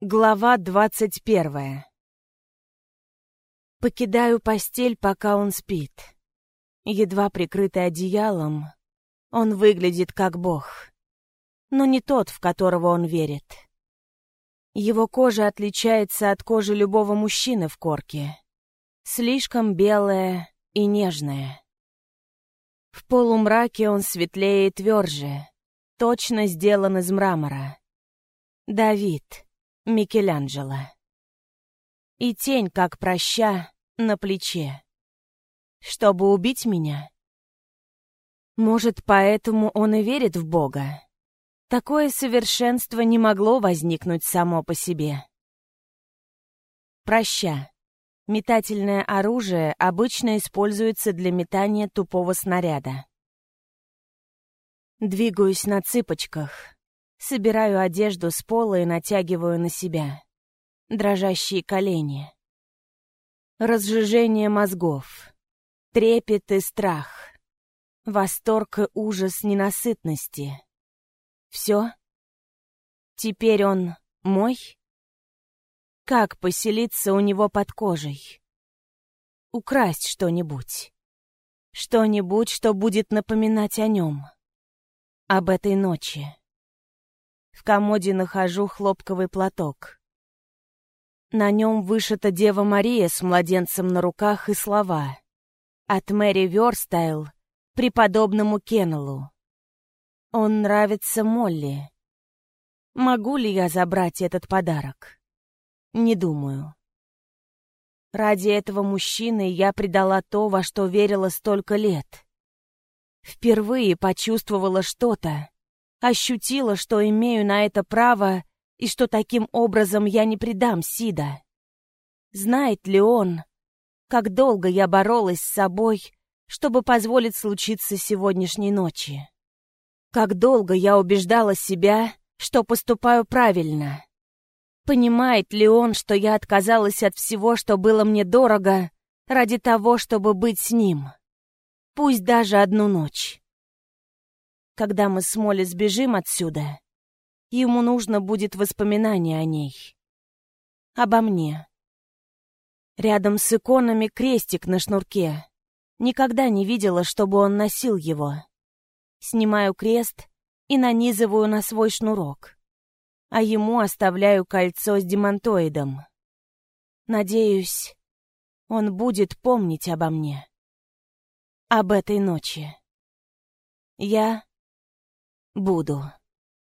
Глава двадцать первая Покидаю постель, пока он спит. Едва прикрытый одеялом, он выглядит как бог. Но не тот, в которого он верит. Его кожа отличается от кожи любого мужчины в корке. Слишком белая и нежная. В полумраке он светлее и тверже, точно сделан из мрамора. Давид. Микеланджело. И тень, как проща, на плече. Чтобы убить меня? Может, поэтому он и верит в Бога? Такое совершенство не могло возникнуть само по себе. Проща. Метательное оружие обычно используется для метания тупого снаряда. Двигаюсь на цыпочках, Собираю одежду с пола и натягиваю на себя. Дрожащие колени. Разжижение мозгов. Трепет и страх. Восторг и ужас ненасытности. Все? Теперь он мой? Как поселиться у него под кожей? Украсть что-нибудь. Что-нибудь, что будет напоминать о нем. Об этой ночи. В комоде нахожу хлопковый платок. На нем вышита Дева Мария с младенцем на руках и слова. От Мэри Верстайл преподобному Кеннеллу. Он нравится Молли. Могу ли я забрать этот подарок? Не думаю. Ради этого мужчины я предала то, во что верила столько лет. Впервые почувствовала что-то, Ощутила, что имею на это право и что таким образом я не предам Сида. Знает ли он, как долго я боролась с собой, чтобы позволить случиться сегодняшней ночи? Как долго я убеждала себя, что поступаю правильно? Понимает ли он, что я отказалась от всего, что было мне дорого, ради того, чтобы быть с ним? Пусть даже одну ночь. Когда мы с Молли сбежим отсюда, ему нужно будет воспоминание о ней. Обо мне. Рядом с иконами крестик на шнурке. Никогда не видела, чтобы он носил его. Снимаю крест и нанизываю на свой шнурок. А ему оставляю кольцо с демонтоидом. Надеюсь, он будет помнить обо мне. Об этой ночи. Я буду.